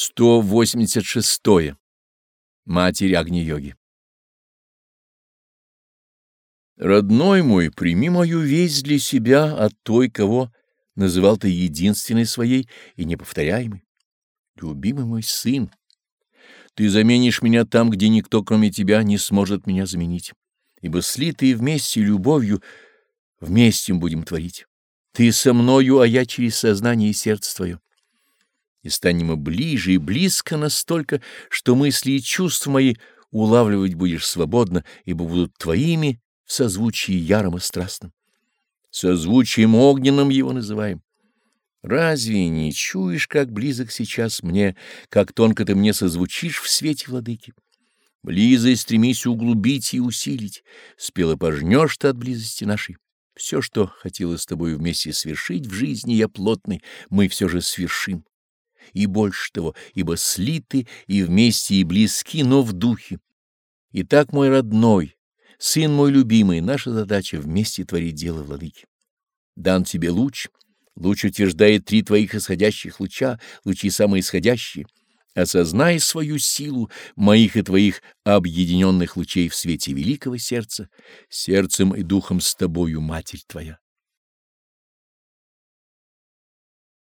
186. -е. Матерь Агни-йоги Родной мой, прими мою весть для себя от той, кого называл ты единственной своей и неповторяемой. Любимый мой сын, ты заменишь меня там, где никто, кроме тебя, не сможет меня заменить, ибо слитые вместе любовью вместе будем творить. Ты со мною, а я через сознание и сердце твое и станем мы ближе и близко настолько, что мысли и чувства мои улавливать будешь свободно, ибо будут твоими в созвучии яром и страстным. Созвучием огненным его называем. Разве не чуешь, как близок сейчас мне, как тонко ты мне созвучишь в свете владыки? Близость стремись углубить и усилить, спело пожнешь ты от близости нашей. Все, что хотелось с тобой вместе свершить в жизни я плотной, мы все же свершим и больше того, ибо слиты и вместе и близки, но в духе. Итак, мой родной, сын мой любимый, наша задача вместе творить дело владыки. Дан тебе луч, луч утверждает три твоих исходящих луча, лучи самые исходящие. Осознай свою силу моих и твоих объединенных лучей в свете великого сердца, сердцем и духом с тобою, Матерь твоя.